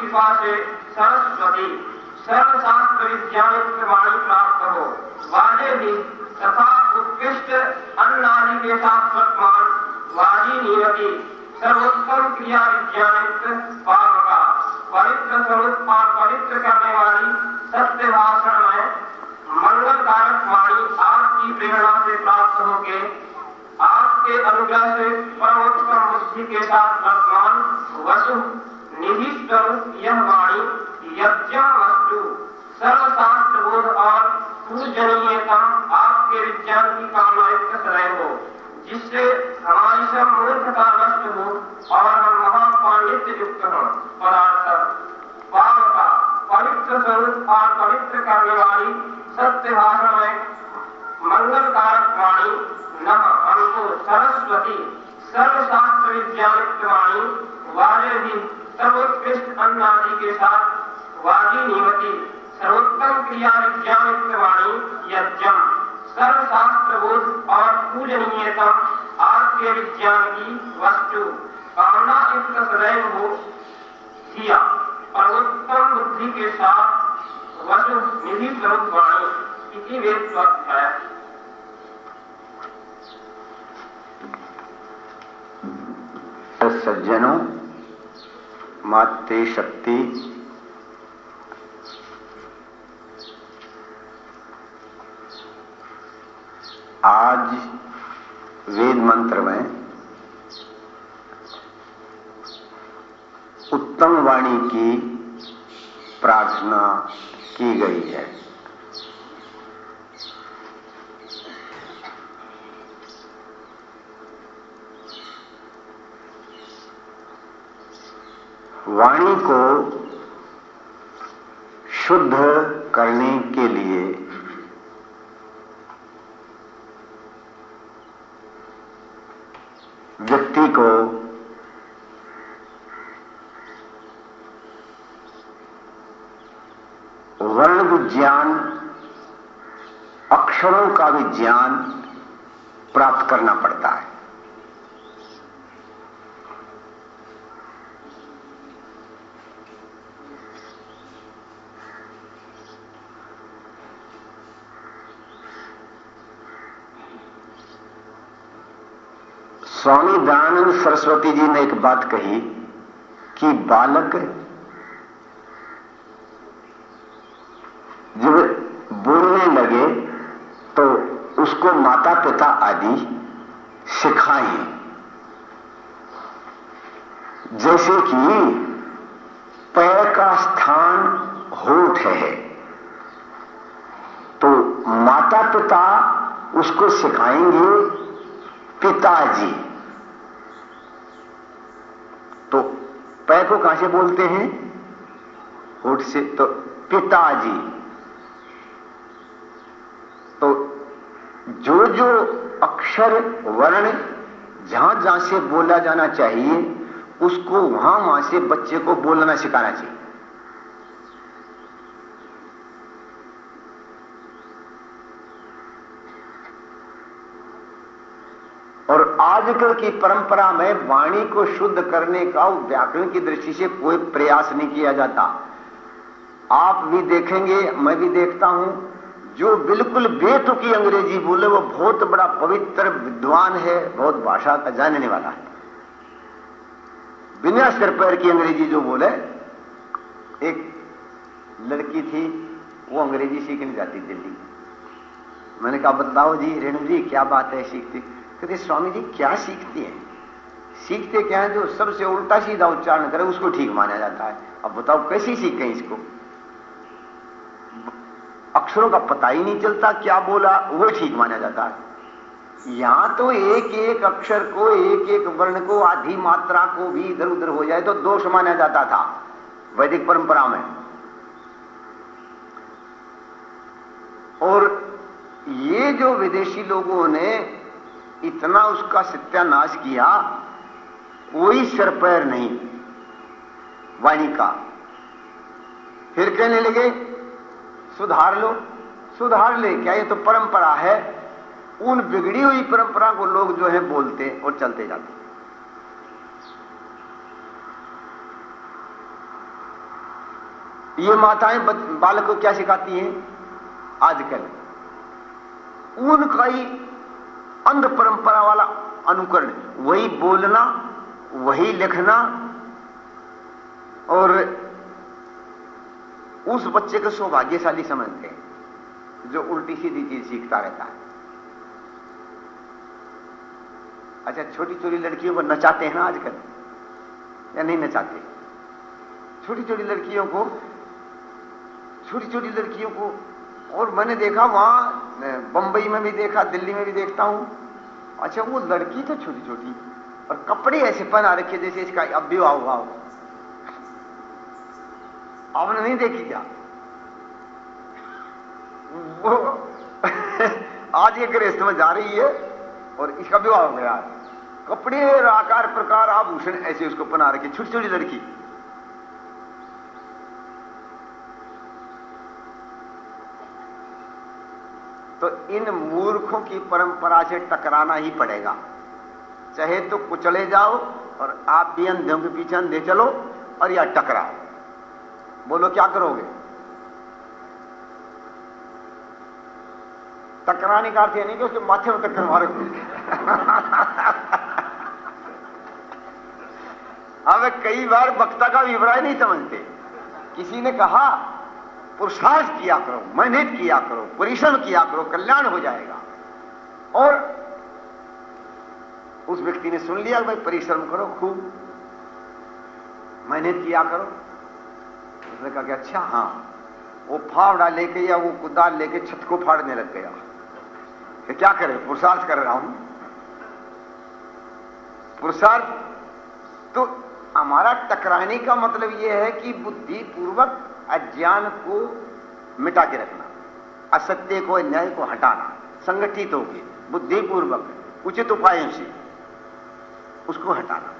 कृपा से सरस्वती सर्वशास्त्र विज्ञानिक वाणी प्राप्त हो वाले भी तथा उत्कृष्ट अन्नादि के साथ वर्तमान वाजी नीरति सर्वोत्तम क्रिया विज्ञानिक पावका पवित्र स्वरूप और पवित्र करने वाली सत्य भाषण में मंगलकारक वाणी आपकी प्रेरणा से प्राप्त होके आपके अनुग्रह से परमोत्तम बुद्धि के साथ वर्तमान वसु निधि यह वाणी यज्ञ वस्तु सर्वशास्त्र बोध और पूजनीयता आपके विज्ञान की कामना हो, जिससे हमारी सब मूर्खता नष्ट हो और हम महापांडित्य युक्त हो पदार्थ पाप का पवित्र स्वरूप और पवित्र करने वाली सत्य भाषा में मंगल कारक वाणी न हमको सरस्वती सर्वशास्त्र विज्ञानिक वाणी वाले भी सर्वोत्कृष्ट अन्न आदि के साथ वादी निवती सर्वोत्तम क्रिया विज्ञानिक वाणी यज्ञम। सर्वशास्त्र बोध और पूजनीयता आपके विज्ञान की वस्तु कामना युक्त सदैव हो किया सर्वोत्तम बुद्धि के साथ वसु निधि स्वरूप वाणी। इसी वेद स्वच्छ है सज्जनों, माते शक्ति, आज वेद मंत्र में उत्तम वाणी की प्रार्थना की गई है। वाणी को शुद्ध करने के लिए व्यक्ति को वर्ण विज्ञान अक्षरों का विज्ञान प्राप्त करना पड़ता है स्वामी दयानंद सरस्वती जी ने एक बात कही कि बालक जब बोलने लगे तो उसको माता पिता आदि सिखाएँ। जैसे कि पैर का स्थान होठ है तो माता पिता उसको सिखाएँगे पिताजी। पै को कहाँ से बोलते हैं? होठ से तो पिताजी। तो जो जो अक्षर, वर्ण जहाँ जहाँ से बोला जाना चाहिए, उसको वहाँ वहाँ से बच्चे को बोलना सिखाना चाहिए और आजकल की परंपरा में वाणी को शुद्ध करने का व्याकरण की दृष्टि से कोई प्रयास नहीं किया जाता। आप भी देखेंगे, मैं भी देखता हूँ, जो बिल्कुल बेतुकी अंग्रेज़ी बोले, वो बहुत बड़ा पवित्र विद्वान है, बहुत भाषा का जानने वाला है। बिना सिर पैर की अंग्रेज़ी जो बोले, एक लड़की थी, वो अंग्रेज़ी सीखने जाती दिल्ली। मैंने कहा, बताओ जी, रेणु जी, क्या बात है सीखती? कहते स्वामी जी क्या सीखती हैं? सीखते क्या है जो सबसे उल्टा सीधा उच्चारण करे, उसको ठीक माना जाता है। अब बताओ, कैसे सीखें इसको? अक्षरों का पता ही नहीं चलता क्या बोला, वो ठीक माना जाता है। यहाँ तो एक एक अक्षर को एक एक वर्ण को, आधी मात्रा को भी इधर उधर हो जाए तो दोष माना जाता था, वैदिक परंपरा में। और ये जो विदेशी लोगों ने इतना उसका सत्यानाश किया, कोई सिर पैर नहीं वाणी का फिर कहने लगे, सुधार लो, सुधार ले, क्या ये तो परंपरा है? उन बिगड़ी हुई परंपरा को लोग जो है बोलते और चलते जाते। ये माताएँ बालक को क्या सिखाती हैं? आजकल। उनका ही अंध परंपरा वाला अनुकरण। वही बोलना, वही लिखना और उस बच्चे को सौभाग्यशाली समझते हैं, जो उल्टी सीधी चीज़ सीखता रहता है। अच्छा छोटी छोटी लड़कियों को नचाते हैं ना आजकल? या नहीं नचाते? छोटी छोटी लड़कियों को छोटी छोटी लड़कियों को और मैंने देखा वहाँ बंबई में भी देखा, दिल्ली में भी देखता हूँ। अच्छा वो लड़की तो छोटी छोटी और कपड़े ऐसे पहना रखे जैसे इसका अब भी हुआ हो। आपने नहीं देखी क्या? वो आज ये गृहस्थ में जा रही है, और इसका विवाह हो गया। कपड़े, आकार, प्रकार, आभूषण ऐसे उसको पहना रखे छोटी छोटी लड़की। तो इन मूर्खों की परंपरा से टकराना ही पड़ेगा। चाहे तो कुचले जाओ और आप भी अंधों के पीछे अंधे चलो और या टकराओ। बोलो, क्या करोगे? टकराने का अर्थ यह नहीं कि उसके माथे में टक्कर मारो। अब कई बार वक्ता का विवराय नहीं समझते। किसी ने कहा पुरुषार्थ किया करो मेहनत किया करो, परिश्रम किया करो, कल्याण हो जाएगा। और उस व्यक्ति ने सुन लिया, भाई, परिश्रम करो, खूब। मेहनत किया करो। उसने कहा कि अच्छा हाँ वो फावड़ा लेके या वो कुदाल लेके छत को फाड़ने लग गया। कि क्या करे? पुरुषार्थ कर रहा हूँ। पुरुषार्थ तो हमारा टकराने का मतलब यह है कि बुद्धि पूर्वक अज्ञान को मिटा के रखना, असत्य को अन्याय को हटाना, संगठित होकर बुद्धिपूर्वक, उचित उपायों से उसको हटाना।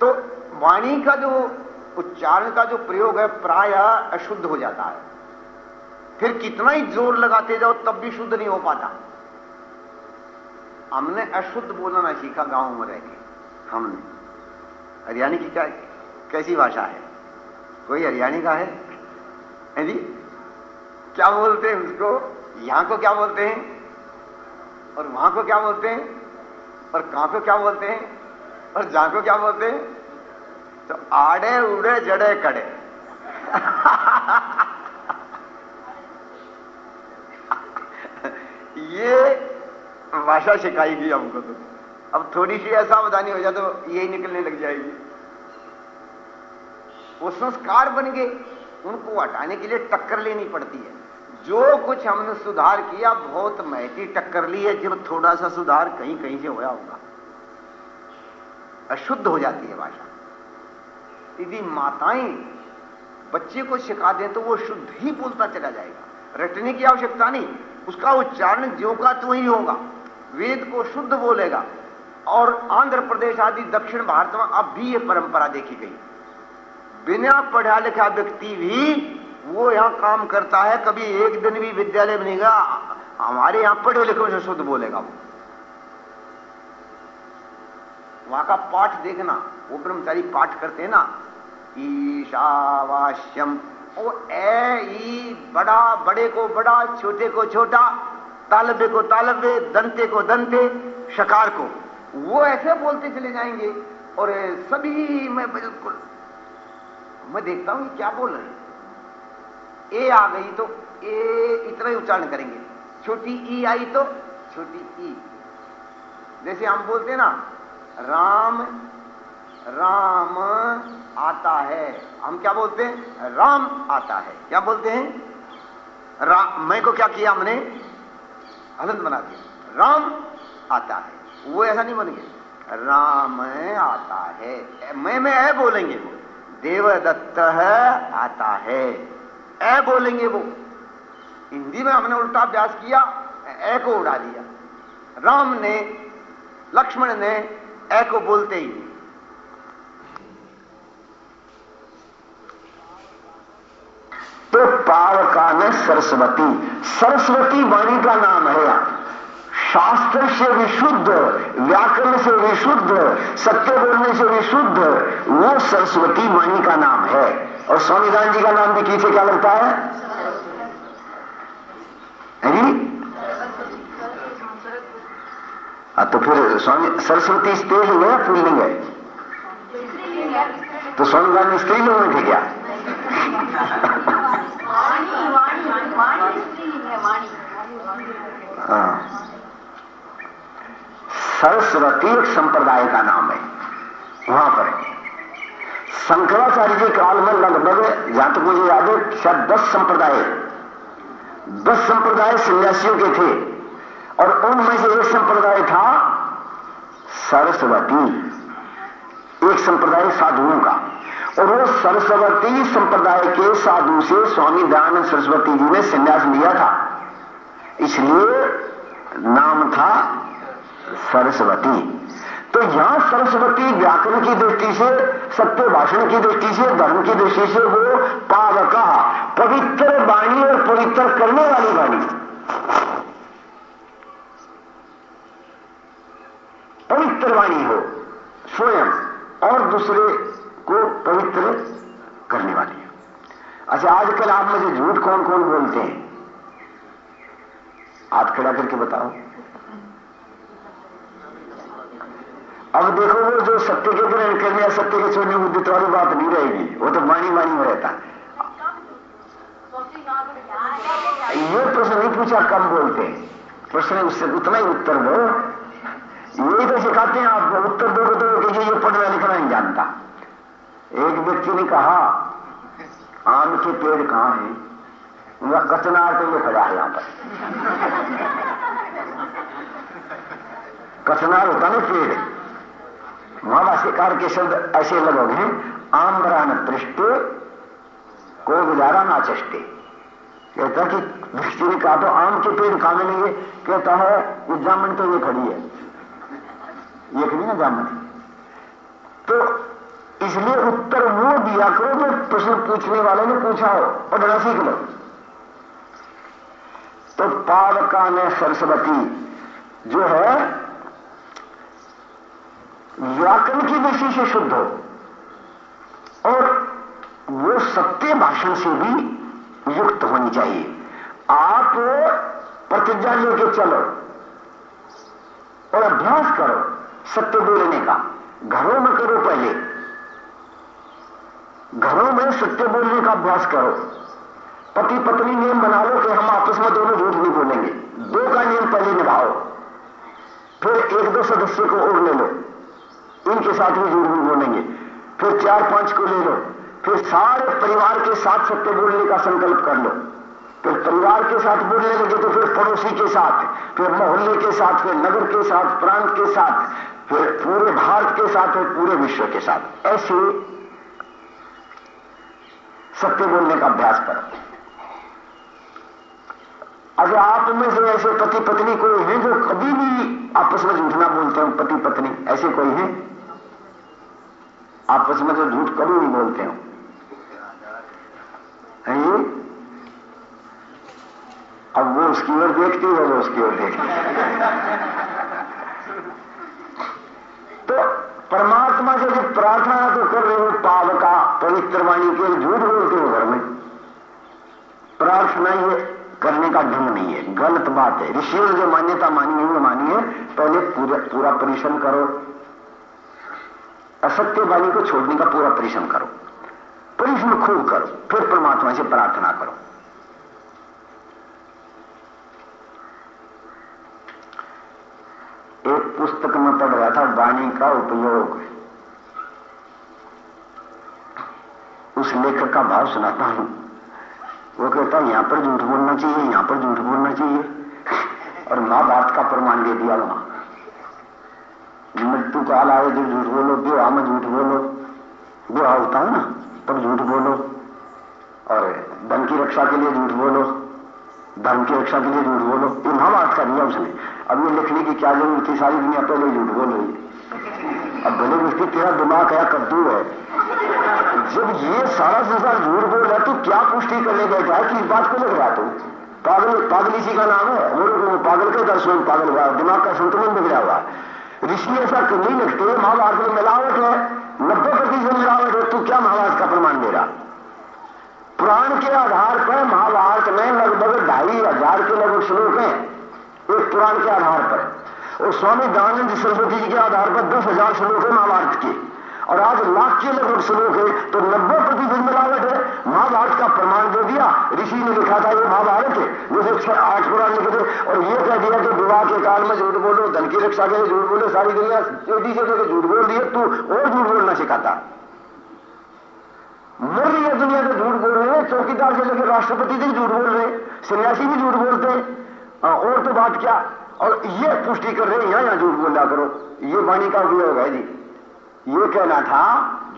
तो वाणी का जो, उच्चारण का जो प्रयोग है, प्राय अशुद्ध हो जाता है। फिर कितना ही ज़ोर लगाते जाओ, तब भी शुद्ध नहीं हो पाता। हमने अशुद्ध बोलना सीखा गाँव में रह के। हमने। हरियाणी की क्या, कैसी भाषा है? कोई हरियाणी का है? है जी? क्या बोलते हैं उसको? यहाँ को क्या बोलते हैं? और वहाँ को क्या बोलते हैं? और कहाँ को क्या बोलते हैं? और जहाँ को क्या बोलते हैं? तो आड़े, उड़े, जड़े, कड़े। ये भाषा सिखाएगी हमको तो। अब थोड़ी सी ऐसा असावधानी हो जाए तो यही निकलने लग जाएगी। वो संस्कार बन गए। उनको हटाने के लिए टक्कर लेनी पड़ती है। जो कुछ हमने सुधार किया, बहुत महती टक्कर ली है, जब थोड़ा सा सुधार कहीं कहीं से होया होगा। अशुद्ध हो जाती है भाषा। यदि माताएँ बच्चे को सिखा दें तो वो शुद्ध ही बोलता चला जाएगा। रटने की आवश्यकता नहीं। उसका उच्चारण जो का तो ही होगा। वेद को शुद्ध बोलेगा। और आंध्र प्रदेश आदि दक्षिण भारत में अब भी ये परंपरा देखी गई। बिना पढ़ा लिखा व्यक्ति भी वो यहाँ काम करता है, कभी एक दिन भी विद्यालय में नहीं गया, हमारे यहाँ पढ़े लिखे से शुद्ध बोलेगा वो। वहाँ का पाठ देखना, वो ब्रह्मचारी पाठ करते ना, ईशावास्यम। वो ए, ई, बड़ा, बड़े को बड़ा, छोटे को छोटा तालबे को तालबे दंते को दंते, शकार को। वो ऐसे बोलते चले जाएँगे, और सभी में बिल्कुल मैं देखता हूँ क्या बोल रहे ए आ गई तो ए इतना ही उच्चारण करेंगे। छोटी ई आई तो छोटी ई। जैसे हम बोलते हैं ना, राम राम आता है। हम क्या बोलते हैं? राम आता है। क्या बोलते हैं? राम मैं को क्या किया हमने? हलन बना दिया। राम आता है। वो ऐसा नहीं बन गया राम आता है। मैं, में है बोलेंगे। वो देवदत्त आता है। ए बोलेंगे वो। हिंदी में हमने उल्टा अभ्यास किया ए को उड़ा दिया। राम ने, लक्ष्मण ने ए को बोलते ही। तो पावका में सरस्वती। सरस्वती वाणी का नाम है शास्त्र से विशुद्ध व्याकरण से विशुद्ध सत्य बोलने से विशुद्ध वो सरस्वती वाणी का नाम है। और स्वामीदान जी का नाम भी किसे क्या लगता है? जी? हाँ तो फिर स्वामी सरस्वती स्त्रीलिंग है पुल्लिंग है? तो स्वामीदान स्त्रीलिंग में थे क्या? हाँ। सरस्वती संप्रदाय का नाम है। वहाँ पर। शंकराचार्य के काल में लगभग जहाँ तक मुझे याद है, शायद दस संप्रदाय। दस संप्रदाय सन्यासियों के थे। और उनमें से एक संप्रदाय था सरस्वती। एक संप्रदाय साधुओं का। और वो सरस्वती संप्रदाय के साधु से स्वामी दयानंद सरस्वती जी ने संन्यास लिया था। इसलिए नाम था सरस्वती। तो यहाँ सरस्वती व्याकरण की दृष्टि से, सत्य भाषण की दृष्टि से, धर्म की दृष्टि से वो पावका, पवित्र वाणी और पवित्र करने वाली वाणी। पवित्र वाणी हो, स्वयं और दूसरे को पवित्र करने वाली हो। अच्छा आजकल आप मुझे झूठ कौन कौन बोलते हैं? हाथ खड़ा करके बताओ। अब देखो वो जो सत्य के ग्रहण करने सत्य के छोड़ने उद्दित वाली बात नहीं रहेगी। वो तो वाणी वाणी में रहता ये प्रश्न नहीं पूछा कम बोलते प्रश्न उससे उतना ही उत्तर दो। यही तो सिखाते हैं आपको। उत्तर दो तो कि ये पढ़ना लिखना नहीं जानता। एक व्यक्ति ने कहा, आम के पेड़ कहाँ हैं? उनका कचनार तो ये खड़ा है यहाँ पर। कचनार होता ना पेड़। भाष्यकार के शब्द ऐसे लगोगे हैं आम्रान पृष्ठ को गुजारा ना चष्टे। कहता कि व्यक्ति ने कहा तो आम के पेड़ कहाँ मिलेंगे? कहता है, ये जामन तो ये खड़ी है। ये खड़ी ना जामन। तो इसलिए उत्तर वो दिया करो जो प्रश्न पूछने वाले ने पूछा हो, पढ़ना सीख लो। तो पावका ने सरस्वती, जो है व्याकरण की दृष्टि से शुद्ध। हो और वो सत्य भाषण से भी युक्त होनी चाहिए। आप प्रतिज्ञा लेके चलो और अभ्यास करो सत्य बोलने का। घरों में करो पहले। घरों में सत्य बोलने का अभ्यास करो। पति पत्नी नियम बना लो कि हम आपस में दोनों झूठ नहीं बोलेंगे। दो का नियम पहले निभाओ। फिर एक दो सदस्य को और ले लो। इनके साथ भी झूठ बोलेंगे। फिर चार पाँच को ले लो। फिर सारे परिवार के साथ सत्य बोलने का संकल्प कर लो। फिर परिवार के साथ बोलने लगे तो फिर पड़ोसी के साथ, फिर मोहल्ले के साथ, फिर नगर के साथ, प्रांत के साथ, फिर पूरे भारत के साथ, फिर पूरे विश्व के साथ। ऐसे सत्य बोलने का अभ्यास करो। अगर आप में से ऐसे पति पत्नी कोई हैं जो कभी भी आपस में झूठ ना बोलते हो पति पत्नी ऐसे कोई हैं? आपस में जो झूठ कभी नहीं बोलते हो। अब वो उसकी ओर देखती है, वो उसकी ओर देखती तो परमात्मा से जब प्रार्थना तो कर रहे हो पावका पवित्र वाणी के झूठ बोलते हो घर में। प्रार्थना ये करने का ढंग नहीं है। गलत बात है। ऋषियों ने जो मान्यता मानी है, वो मानी है, पहले पूरा पूरा परिश्रम करो। असत्य वाणी को छोड़ने का पूरा परिश्रम करो। परिश्रम खूब करो। फिर परमात्मा से प्रार्थना करो। एक पुस्तक में पढ़ रहा था, वाणी का उपयोग। उस लेखक का भाव सुनाता हूँ। वो कहता है, यहाँ पर झूठ बोलना चाहिए, यहाँ पर झूठ बोलना चाहिए। और माँ महाभारत का प्रमाण दे दिया वहाँ मृत्यु काल आए जो झूठ बोलो विवाह में झूठ बोलो। विवाह होता है ना, तब झूठ बोलो। और धन की रक्षा के लिए झूठ बोलो। धर्म की रक्षा के लिए झूठ बोलो। ये महाभारत का दिया उसने अब ये लिखने की क्या ज़रूरत थी? सारी दुनिया पहले झूठ बोल रही अब भले उसकी तेरा दिमाग क्या कद्दू है। जब ये सारा संसार झूठ बोल रहा है तो क्या पुष्टि करने बैठा है कि इस बात को लग रहा तू पागल पागल इसी का नाम है। वो लोग पागल के दर्शन पागल हुआ, दिमाग का संतुलन बिगड़ा हुआ। ऋषि ऐसा नहीं लगते महाभारत में मिलावट है, नब्बे प्रतिशत मिलावट है, तू क्या महाभारत का प्रमाण दे रहा? पुराण के आधार पर महाभारत में लगभग ढाई हज़ार के लगभग श्लोक हैं, एक पुराण के आधार पर। और स्वामी दयानंद सरस्वती जी के आधार पर दस हज़ार श्लोक है महाभारत के। और आज लाख के लगभग श्लोक है तो नब्बे प्रतिशत मिलावट है महाभारत का प्रमाण दे दिया। ऋषि ने लिखा था, ये महाभारत है। जैसे छह आठ पुराण लिखे थे। और ये कह दिया कि विवाह के काल में झूठ बोलो, धन की रक्षा के लिए झूठ बोलो, सारी दुनिया चोटी से तो झूठ बोल है। तू और झूठ बोलना सिखाता। मर रही है दुनिया से झूठ बोल रहे हैं चौकीदार से लेकर राष्ट्रपति से झूठ बोल रहे, सन्यासी भी झूठ बोलते हैं। और तो बात क्या? और ये पुष्टि कर रहे हैं यहाँ यहाँ झूठ बोला करो। ये वाणी का उपयोग है जी। ये कहना था,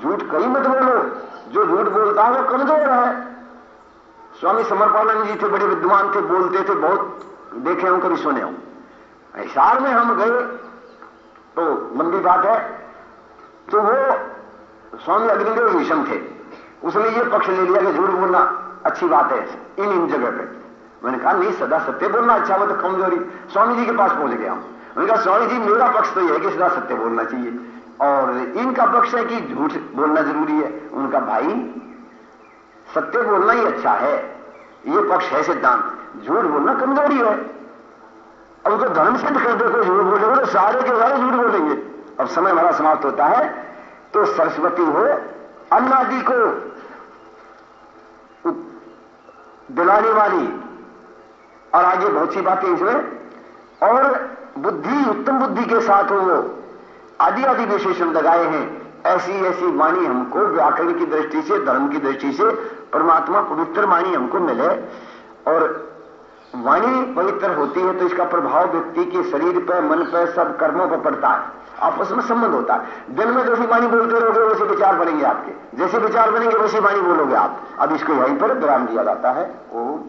झूठ कहीं मत बोलो। जो झूठ बोलता है, वो कमज़ोर है। स्वामी समर्पानंद जी थे, बड़े विद्वान थे, बोलते थे, बहुत देखे हूँ, कभी सुने हूँ। हिसार में हम गए तो लंबी बात है तो वो स्वामी अग्निदेव विषम थे। उसने ये पक्ष ले लिया कि झूठ बोलना अच्छी बात है, इन इन जगह पे। मैंने कहा, नहीं, सदा सत्य बोलना अच्छा वो तो कमज़ोरी। स्वामी जी के पास पहुँच गया। हूँ मैंने कहा, स्वामी जी, मेरा पक्ष तो यह है कि सदा सत्य बोलना चाहिए। और इनका पक्ष है कि झूठ बोलना ज़रूरी है। उनका भाई सत्य बोलना ही अच्छा है। ये पक्ष है सिद्धांत। झूठ बोलना कमज़ोरी है। अब तो धर्म सिद्ध कर दे झूठ बोलेगा तो सारे के सारे झूठ बोलेंगे। अब समय हमारा समाप्त होता है। तो सरस्वती हो, अन्नादि को दिलाने वाली और आगे बहुत सी बातें इसमें। और बुद्धि, उत्तम बुद्धि के साथ हो वो। आदि आदि विशेषण लगाए हैं। ऐसी ऐसी वाणी हमको व्याकरण की दृष्टि से, धर्म की दृष्टि से, परमात्मा पवित्र वाणी हमको मिले। और वाणी पवित्र होती है तो इसका प्रभाव व्यक्ति के शरीर पर मन पर सब कर्मों पर पड़ता है। आपस में संबंध होता है। दिन में जैसी वाणी बोलते रहोगे, वैसे विचार बनेंगे आपके। जैसे विचार बनेंगे, वैसी वाणी बोलोगे आप। अब इसको यहीं पर विराम दिया जाता है। ओम।